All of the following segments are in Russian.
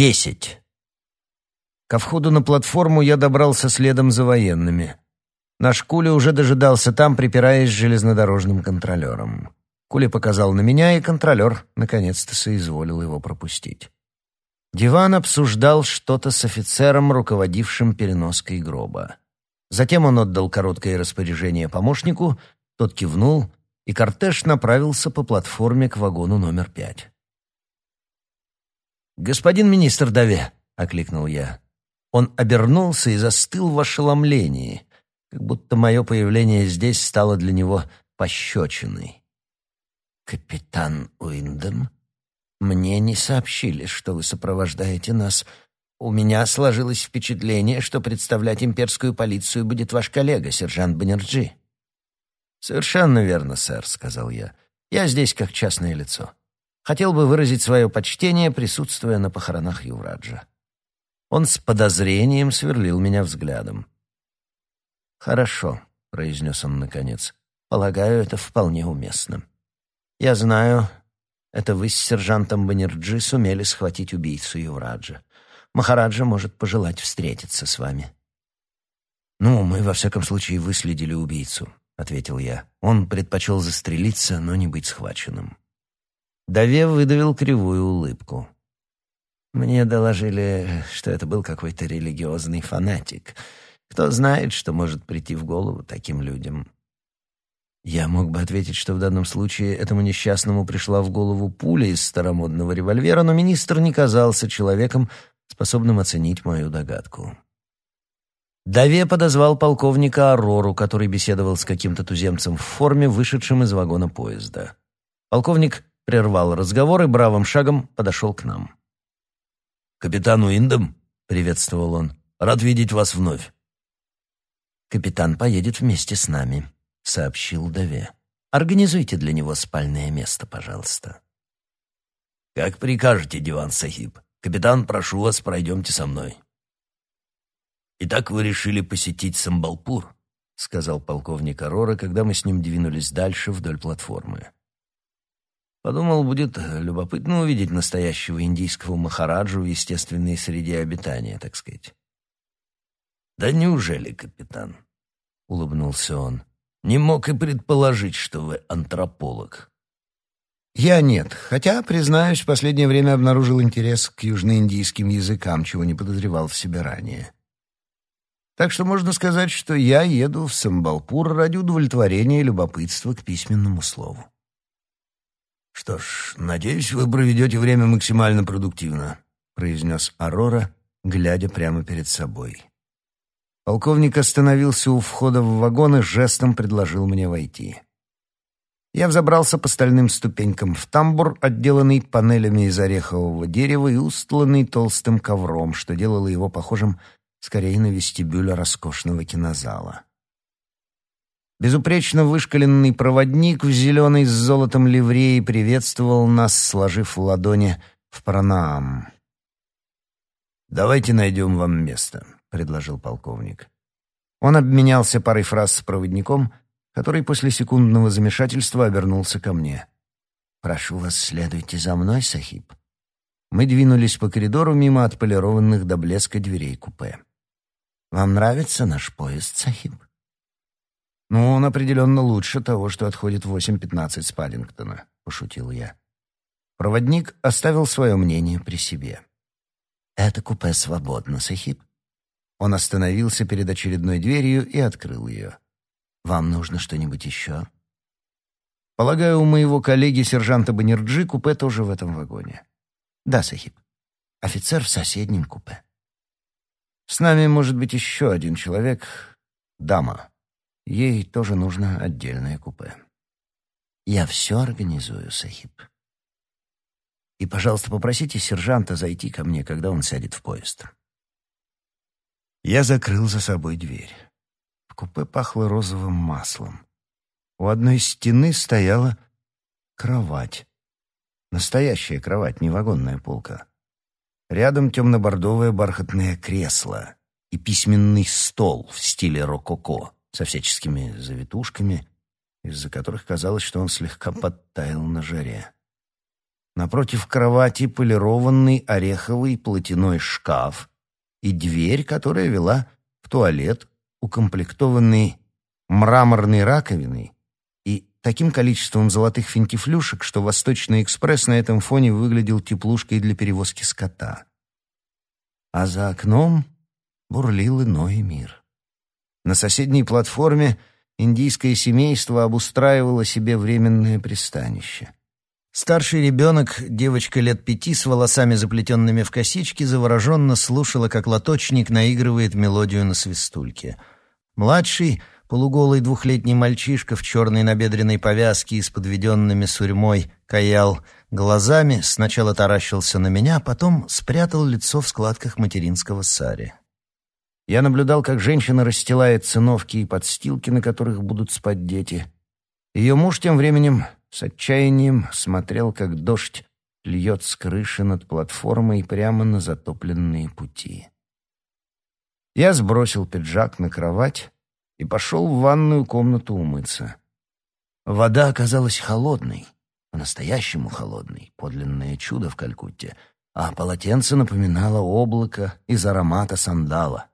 Десять. Ко входу на платформу я добрался следом за военными. Наш Куля уже дожидался там, припираясь с железнодорожным контролером. Куля показал на меня, и контролер наконец-то соизволил его пропустить. Диван обсуждал что-то с офицером, руководившим переноской гроба. Затем он отдал короткое распоряжение помощнику, тот кивнул, и кортеж направился по платформе к вагону номер пять. «Господин министр Даве!» — окликнул я. Он обернулся и застыл в ошеломлении, как будто мое появление здесь стало для него пощечиной. «Капитан Уиндем, мне не сообщили, что вы сопровождаете нас. У меня сложилось впечатление, что представлять имперскую полицию будет ваш коллега, сержант Баннерджи». «Совершенно верно, сэр», — сказал я. «Я здесь как частное лицо. Хотел бы выразить свое почтение, присутствуя на похоронах Ювраджа». Он с подозрением сверлил меня взглядом. «Хорошо», — произнес он наконец. «Полагаю, это вполне уместно. Я знаю, это вы с сержантом Баннерджи сумели схватить убийцу Ювраджа. Махараджа может пожелать встретиться с вами». «Ну, мы, во всяком случае, выследили убийцу», — ответил я. Он предпочел застрелиться, но не быть схваченным. Даве выдавил кривую улыбку. Мне доложили, что это был какой-то религиозный фанатик. Кто знает, что может прийти в голову таким людям. Я мог бы ответить, что в данном случае этому несчастному пришла в голову пуля из старомодного револьвера, но министр не казался человеком, способным оценить мою догадку. Даве подозвал полковника Арору, который беседовал с каким-то туземцем в форме, вышедшим из вагона поезда. Полковник прервал разговор и бравым шагом подошел к нам. «Капитан Уиндом?» — приветствовал он. «Рад видеть вас вновь». «Капитан поедет вместе с нами», — сообщил Даве. «Организуйте для него спальное место, пожалуйста». «Как прикажете, Диван Сахиб. Капитан, прошу вас, пройдемте со мной». «Итак, вы решили посетить Самбалпур», — сказал полковник Арора, когда мы с ним двинулись дальше вдоль платформы. Подумал, будет любопытно увидеть настоящего индийского махараджу в естественной среде обитания, так сказать. «Да неужели, капитан?» — улыбнулся он. «Не мог и предположить, что вы антрополог». «Я нет, хотя, признаюсь, в последнее время обнаружил интерес к южноиндийским языкам, чего не подозревал в себе ранее. Так что можно сказать, что я еду в Самбалпур ради удовлетворения любопытства к письменному слову». «Что ж, надеюсь, вы проведете время максимально продуктивно», — произнес Арора, глядя прямо перед собой. Полковник остановился у входа в вагон и жестом предложил мне войти. Я взобрался по стальным ступенькам в тамбур, отделанный панелями из орехового дерева и устланный толстым ковром, что делало его похожим скорее на вестибюль роскошного кинозала. Безупречно вышкаленный проводник в зеленой с золотом ливреи приветствовал нас, сложив ладони в пронаам. «Давайте найдем вам место», — предложил полковник. Он обменялся парой фраз с проводником, который после секундного замешательства обернулся ко мне. «Прошу вас, следуйте за мной, Сахиб». Мы двинулись по коридору мимо отполированных до блеска дверей купе. «Вам нравится наш поезд, Сахиб?» «Ну, он определенно лучше того, что отходит в 8.15 с Паддингтона», — пошутил я. Проводник оставил свое мнение при себе. «Это купе свободно, Сахиб». Он остановился перед очередной дверью и открыл ее. «Вам нужно что-нибудь еще?» «Полагаю, у моего коллеги сержанта Баннерджи купе тоже в этом вагоне». «Да, Сахиб. Офицер в соседнем купе». «С нами может быть еще один человек. Дама». Ей тоже нужно отдельное купе. Я все организую, Сахиб. И, пожалуйста, попросите сержанта зайти ко мне, когда он сядет в поезд. Я закрыл за собой дверь. В купе пахло розовым маслом. У одной стены стояла кровать. Настоящая кровать, не вагонная полка. Рядом темно-бордовое бархатное кресло и письменный стол в стиле рококо со всяческими завитушками, из-за которых казалось, что он слегка подтаял на жаре. Напротив кровати полированный ореховый платяной шкаф и дверь, которая вела в туалет, укомплектованный мраморной раковиной и таким количеством золотых финтифлюшек, что Восточный экспресс на этом фоне выглядел теплушкой для перевозки скота. А за окном бурлил иной мир. На соседней платформе индийское семейство обустраивало себе временное пристанище. Старший ребенок, девочка лет пяти с волосами заплетенными в косички, завороженно слушала, как лоточник наигрывает мелодию на свистульке. Младший, полуголый двухлетний мальчишка в черной набедренной повязке и с подведенными сурьмой каял глазами, сначала таращился на меня, а потом спрятал лицо в складках материнского сари. Я наблюдал, как женщина расстилает циновки и подстилки, на которых будут спать дети. Ее муж тем временем с отчаянием смотрел, как дождь льет с крыши над платформой прямо на затопленные пути. Я сбросил пиджак на кровать и пошел в ванную комнату умыться. Вода оказалась холодной, по-настоящему холодной, подлинное чудо в Калькутте, а полотенце напоминало облако из аромата сандала.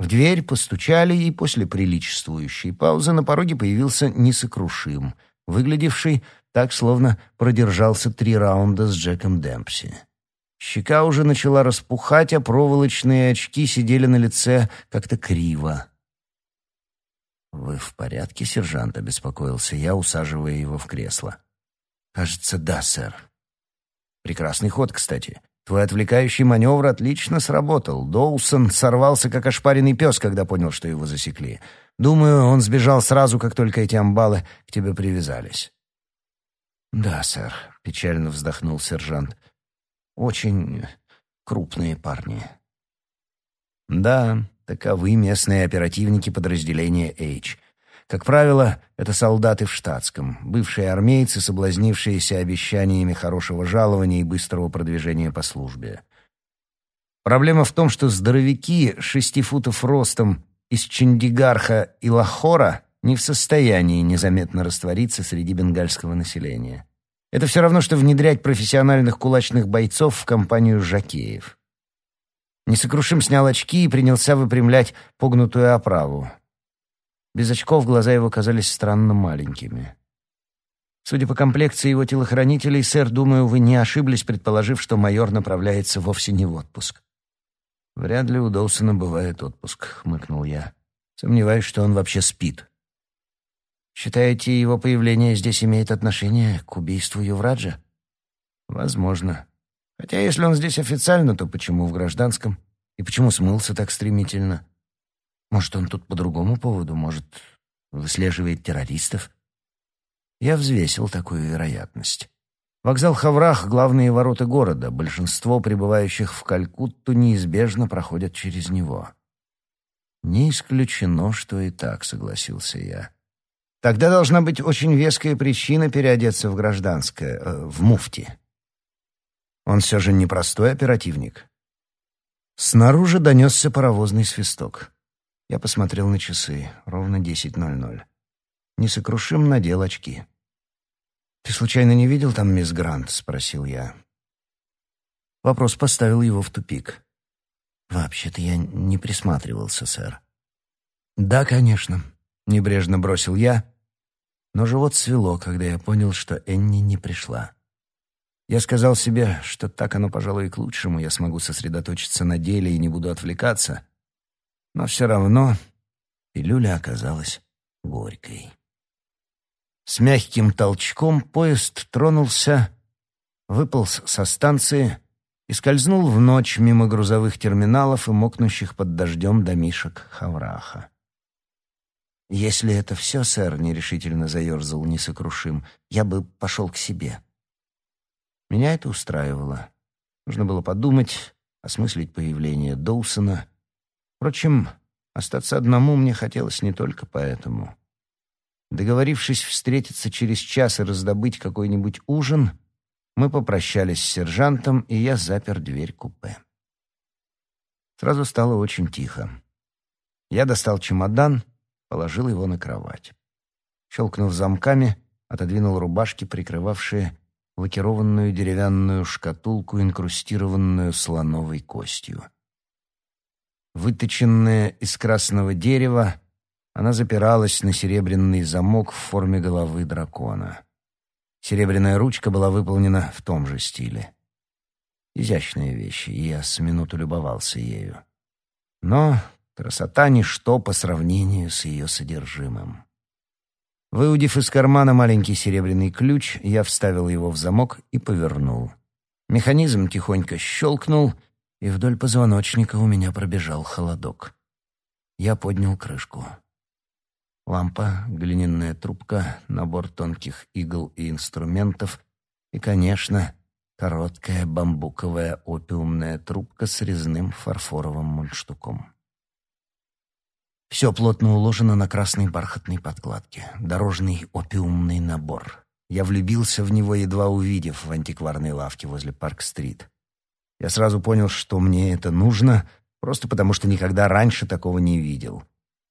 В дверь постучали, и после приличествующей паузы на пороге появился несокрушим — выглядевший так, словно продержался три раунда с Джеком Демпси. Щека уже начала распухать, а проволочные очки сидели на лице как-то криво. «Вы в порядке, сержант?» — обеспокоился я, усаживая его в кресло. «Кажется, да, сэр». «Прекрасный ход, кстати. Твой отвлекающий маневр отлично сработал. Доусон сорвался, как ошпаренный пес, когда понял, что его засекли. Думаю, он сбежал сразу, как только эти амбалы к тебе привязались». «Да, сэр», — печально вздохнул сержант. «Очень крупные парни». «Да, таковы местные оперативники подразделения H. Как правило, это солдаты в штатском, бывшие армейцы, соблазнившиеся обещаниями хорошего жалования и быстрого продвижения по службе. Проблема в том, что здоровяки шести футов ростом из Чандигарха и Лахора не в состоянии незаметно раствориться среди бенгальского населения. Это все равно, что внедрять профессиональных кулачных бойцов в компанию жакеев. Несокрушим снял очки и принялся выпрямлять погнутую оправу. Без очков глаза его казались странно маленькими. Судя по комплекции его телохранителей, сэр, думаю, вы не ошиблись, предположив, что майор направляется вовсе не в отпуск. «Вряд ли у Доусона бывает отпуск», — хмыкнул я. «Сомневаюсь, что он вообще спит». «Считаете, его появление здесь имеет отношение к убийству Ювраджа?» «Возможно. Хотя если он здесь официально, то почему в гражданском? И почему смылся так стремительно? Может, он тут по другому поводу? Может, выслеживает террористов?» Я взвесил такую вероятность. Вокзал Хаврах — главные ворота города. Большинство прибывающих в Калькутту неизбежно проходят через него. Не исключено, что и так, согласился я. Тогда должна быть очень веская причина переодеться в гражданское, э, в муфти. Он все же непростой оперативник. Снаружи донесся паровозный свисток. Я посмотрел на часы. Ровно десять ноль ноль. Несокрушим надел очки. «Ты случайно не видел там мисс Грант?» — спросил я. Вопрос поставил его в тупик. «Вообще-то я не присматривался, сэр». «Да, конечно», — небрежно бросил я, но живот свело, когда я понял, что Энни не пришла. Я сказал себе, что так оно, пожалуй, и к лучшему, я смогу сосредоточиться на деле и не буду отвлекаться, но все равно пилюля оказалась горькой. С мягким толчком поезд тронулся, выполз со станции и скользнул в ночь мимо грузовых терминалов и мокнущих под дождем домишек Хавраха. «Если это все, сэр», — нерешительно заерзал несокрушим, — «я бы пошел к себе». Меня это устраивало. Нужно было подумать, осмыслить появление Доусона. Впрочем, остаться одному мне хотелось не только поэтому. Договорившись встретиться через час и раздобыть какой-нибудь ужин, мы попрощались с сержантом, и я запер дверь купе. Сразу стало очень тихо. Я достал чемодан, положил его на кровать. Щелкнув замками, отодвинул рубашки, прикрывавшие лакированную деревянную шкатулку, инкрустированную слоновой костью. Выточенная из красного дерева, она запиралась на серебряный замок в форме головы дракона. Серебряная ручка была выполнена в том же стиле. Изящная вещь, и я с минуту любовался ею. Но красота — ничто по сравнению с ее содержимым. Выудив из кармана маленький серебряный ключ, я вставил его в замок и повернул. Механизм тихонько щелкнул, и вдоль позвоночника у меня пробежал холодок. Я поднял крышку. Лампа, глиняная трубка, набор тонких игл и инструментов и, конечно, короткая бамбуковая опиумная трубка с резным фарфоровым мундштуком. Все плотно уложено на красной бархатной подкладке. Дорожный опиумный набор. Я влюбился в него, едва увидев в антикварной лавке возле Парк-стрит. Я сразу понял, что мне это нужно, просто потому что никогда раньше такого не видел.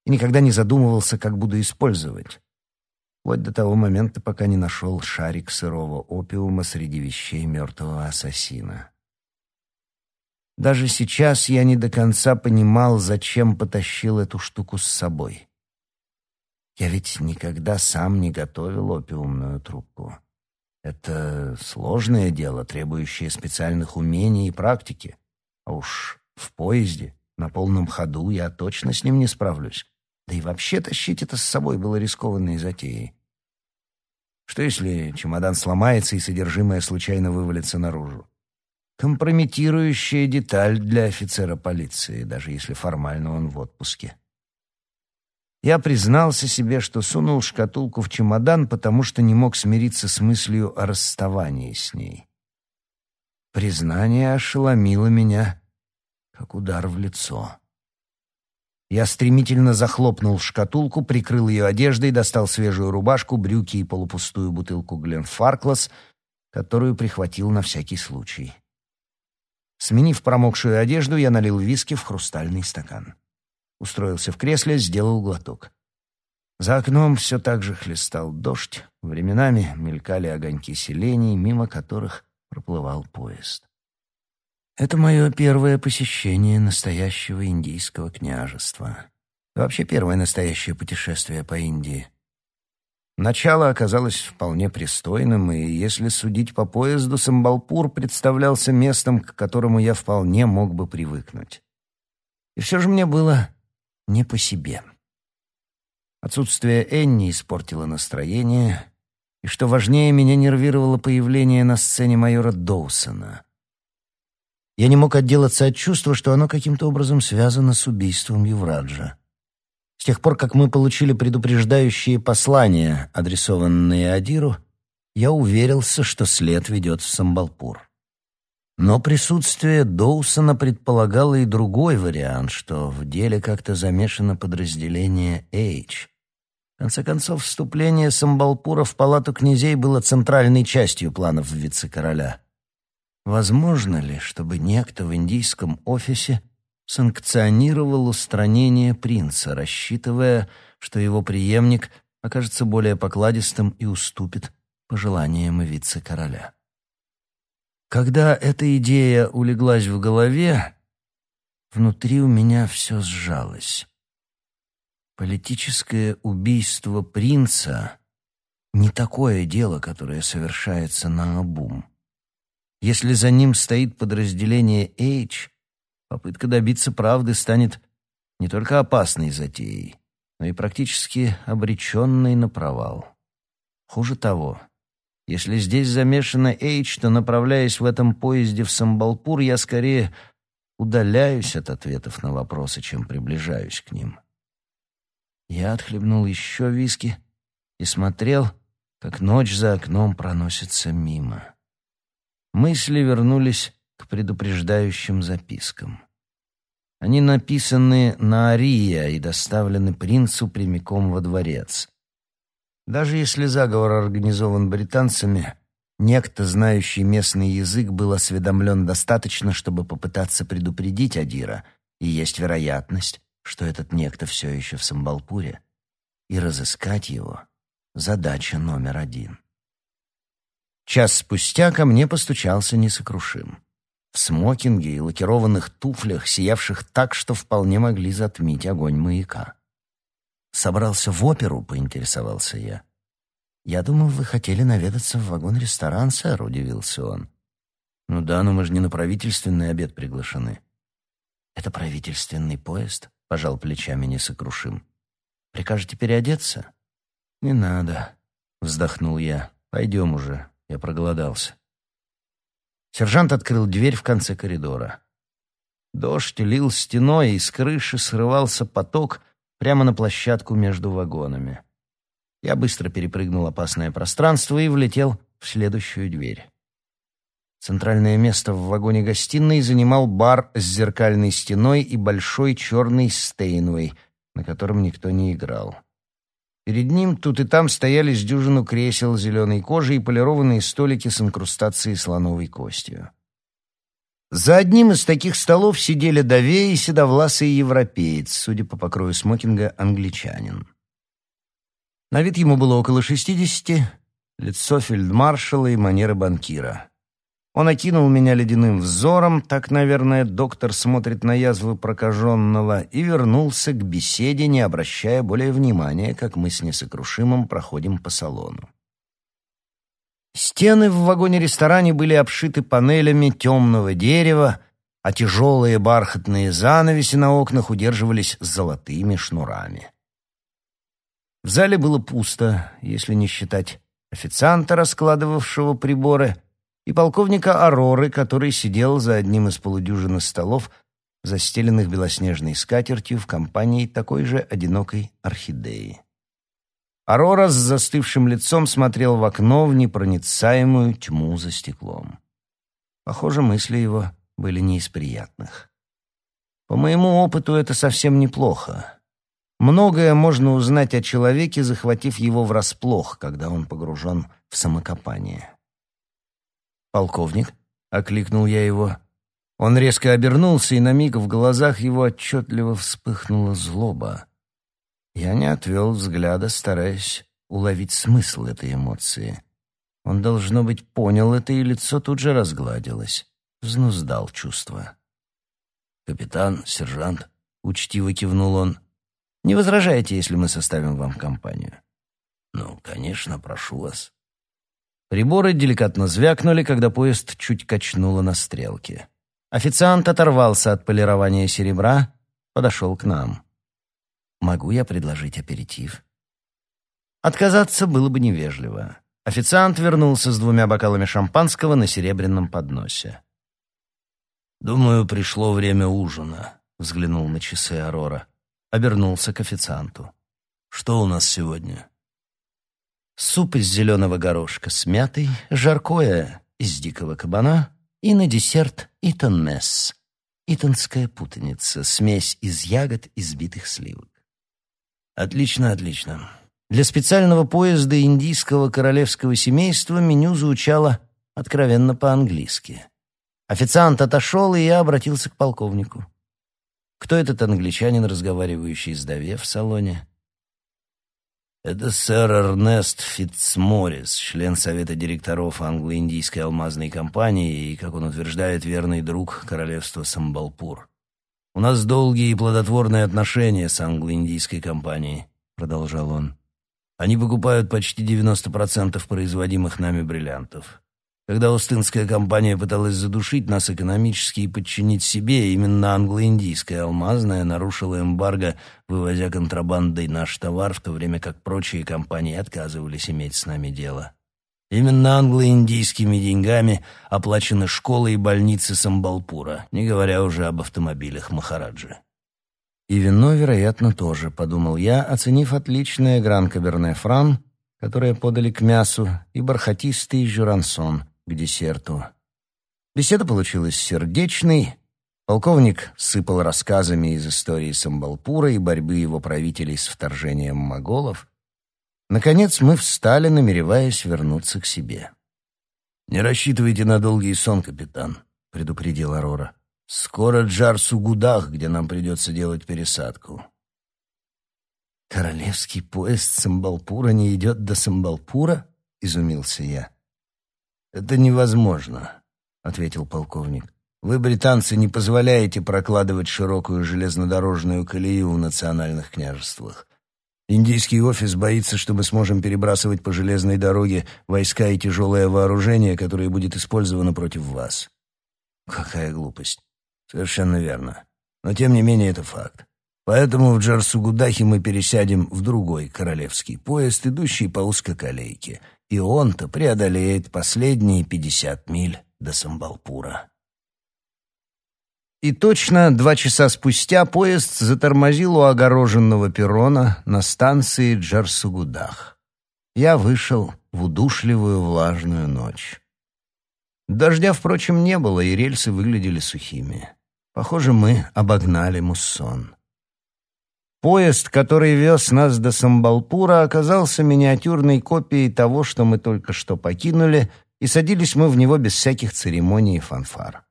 И никогда не задумывался, как буду использовать. Вплоть до того момента, пока не нашел шарик сырого опиума среди вещей мертвого ассасина. Даже сейчас я не до конца понимал, зачем потащил эту штуку с собой. Я ведь никогда сам не готовил опиумную трубку. Это сложное дело, требующее специальных умений и практики. А уж в поезде, на полном ходу, я точно с ним не справлюсь. Да и вообще тащить это с собой было рискованной затеей. Что если чемодан сломается и содержимое случайно вывалится наружу? компрометирующая деталь для офицера полиции, даже если формально он в отпуске. Я признался себе, что сунул шкатулку в чемодан, потому что не мог смириться с мыслью о расставании с ней. Признание ошеломило меня, как удар в лицо. Я стремительно захлопнул шкатулку, прикрыл ее одеждой, достал свежую рубашку, брюки и полупустую бутылку Гленфарклас, которую прихватил на всякий случай. Сменив промокшую одежду, я налил виски в хрустальный стакан. Устроился в кресле, сделал глоток. За окном все так же хлестал дождь, временами мелькали огоньки селений, мимо которых проплывал поезд. Это мое первое посещение настоящего индийского княжества. Вообще первое настоящее путешествие по Индии — Начало оказалось вполне пристойным, и, если судить по поезду, Самбалпур представлялся местом, к которому я вполне мог бы привыкнуть. И все же мне было не по себе. Отсутствие Энни испортило настроение, и, что важнее, меня нервировало появление на сцене майора Доусона. Я не мог отделаться от чувства, что оно каким-то образом связано с убийством Ювраджа. С тех пор, как мы получили предупреждающие послания, адресованные Адиру, я уверился, что след ведет в Самбалпур. Но присутствие Доусона предполагало и другой вариант, что в деле как-то замешано подразделение H. В конце концов, вступление Самбалпура в палату князей было центральной частью планов вице-короля. Возможно ли, чтобы некто в индийском офисе санкционировал устранение принца, рассчитывая, что его преемник окажется более покладистым и уступит пожеланиям вице-короля. Когда эта идея улеглась в голове, внутри у меня все сжалось. Политическое убийство принца — не такое дело, которое совершается наобум. Если за ним стоит подразделение H, попытка добиться правды станет не только опасной затеей, но и практически обреченной на провал. Хуже того, если здесь замешана Эйч, то, направляясь в этом поезде в Самбалпур, я скорее удаляюсь от ответов на вопросы, чем приближаюсь к ним. Я отхлебнул еще виски и смотрел, как ночь за окном проносится мимо. Мысли вернулись к предупреждающим запискам. Они написаны на Ария и доставлены принцу прямиком во дворец. Даже если заговор организован британцами, некто, знающий местный язык, был осведомлен достаточно, чтобы попытаться предупредить Адира, и есть вероятность, что этот некто все еще в Самбалпуре, и разыскать его — задача номер один. Час спустя ко мне постучался несокрушим. В смокинге и лакированных туфлях, сиявших так, что вполне могли затмить огонь маяка. «Собрался в оперу?» — поинтересовался я. «Я думал, вы хотели наведаться в вагон-ресторан, сэр», — удивился он. «Ну да, но мы же не на правительственный обед приглашены». «Это правительственный поезд?» — пожал плечами несокрушим. «Прикажете переодеться?» «Не надо», — вздохнул я. «Пойдем уже, я проголодался». Сержант открыл дверь в конце коридора. Дождь лил стеной, и с крыши срывался поток прямо на площадку между вагонами. Я быстро перепрыгнул опасное пространство и влетел в следующую дверь. Центральное место в вагоне-гостиной занимал бар с зеркальной стеной и большой черный стейнвей, на котором никто не играл. Перед ним тут и там стояли с дюжину кресел зеленой кожи и полированные столики с инкрустацией слоновой костью. За одним из таких столов сидели Давей и седовласый европеец, судя по покрою смокинга, англичанин. На вид ему было около шестидесяти, лицо фельдмаршала и манеры банкира. Он окинул меня ледяным взором, так, наверное, доктор смотрит на язвы прокаженного, и вернулся к беседе, не обращая более внимания, как мы с несокрушимым проходим по салону. Стены в вагоне-ресторане были обшиты панелями темного дерева, а тяжелые бархатные занавеси на окнах удерживались золотыми шнурами. В зале было пусто, если не считать официанта, раскладывавшего приборы, и полковника Ароры, который сидел за одним из полудюжины столов, застеленных белоснежной скатертью в компании такой же одинокой орхидеи. Арора с застывшим лицом смотрел в окно в непроницаемую тьму за стеклом. Похоже, мысли его были не из приятных. По моему опыту, это совсем неплохо. Многое можно узнать о человеке, захватив его врасплох, когда он погружен в самокопание. «Полковник?» — окликнул я его. Он резко обернулся, и на миг в глазах его отчетливо вспыхнула злоба. Я не отвел взгляда, стараясь уловить смысл этой эмоции. Он, должно быть, понял это, и лицо тут же разгладилось. Взнуздал чувство. «Капитан, сержант», — учтиво кивнул он, не возражаете, если мы составим вам компанию?» «Ну, конечно, прошу вас». Приборы деликатно звякнули, когда поезд чуть качнуло на стрелке. Официант оторвался от полирования серебра, подошел к нам. «Могу я предложить аперитив?» Отказаться было бы невежливо. Официант вернулся с двумя бокалами шампанского на серебряном подносе. «Думаю, пришло время ужина», — взглянул на часы Арора обернулся к официанту. «Что у нас сегодня?» Суп из зеленого горошка с мятой, жаркое из дикого кабана и на десерт итонмесс, итонская путаница, смесь из ягод и сбитых сливок. Отлично, отлично. Для специального поезда индийского королевского семейства меню звучало откровенно по-английски. Официант отошел, и я обратился к полковнику. Кто этот англичанин, разговаривающий с Даве в салоне? Это сэр Эрнест Фитцморрис, член совета директоров англо-индийской алмазной компании и, как он утверждает, верный друг королевства Самбалпур. У нас долгие и плодотворные отношения с англо-индийской компанией, продолжал он. Они покупают почти 90% производимых нами бриллиантов. Когда Остинская компания пыталась задушить нас экономически и подчинить себе, именно англо-индийская алмазная нарушила эмбарго, вывозя контрабандой наш товар, в то время как прочие компании отказывались иметь с нами дело. Именно англо-индийскими деньгами оплачены школы и больницы Самбалпура, не говоря уже об автомобилях Махараджи. И вино, вероятно, тоже, подумал я, оценив отличное гран-каберне фран, которое подали к мясу, и бархатистый журансон, к десерту. Беседа получилась сердечной. Полковник сыпал рассказами из истории Самбалпура и борьбы его правителей с вторжением моголов. Наконец мы встали, намереваясь вернуться к себе. «Не рассчитывайте на долгий сон, капитан», — предупредил Арора. «Скоро Джар-Сугудах, где нам придется делать пересадку». «Королевский поезд Самбалпура не идет до Самбалпура?» — изумился я. «Это невозможно», — ответил полковник. «Вы, британцы, не позволяете прокладывать широкую железнодорожную колею в национальных княжествах. Индийский офис боится, что мы сможем перебрасывать по железной дороге войска и тяжелое вооружение, которое будет использовано против вас». «Какая глупость!» «Совершенно верно. Но, тем не менее, это факт. Поэтому в Джарсугудахе мы пересядем в другой королевский поезд, идущий по узкоколейке, и он-то преодолеет последние пятьдесят миль до Самбалпура. И точно два часа спустя поезд затормозил у огороженного перрона на станции Джарсугудах. Я вышел в удушливую влажную ночь. Дождя, впрочем, не было, и рельсы выглядели сухими. Похоже, мы обогнали муссон. Поезд, который вез нас до Самбалпура, оказался миниатюрной копией того, что мы только что покинули, и садились мы в него без всяких церемоний и фанфар.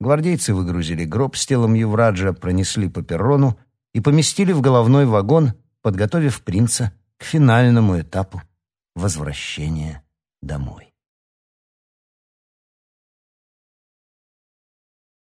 Гвардейцы выгрузили гроб с телом Ювраджа, пронесли по перрону и поместили в головной вагон, подготовив принца к финальному этапу возвращения домой.